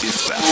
Pista.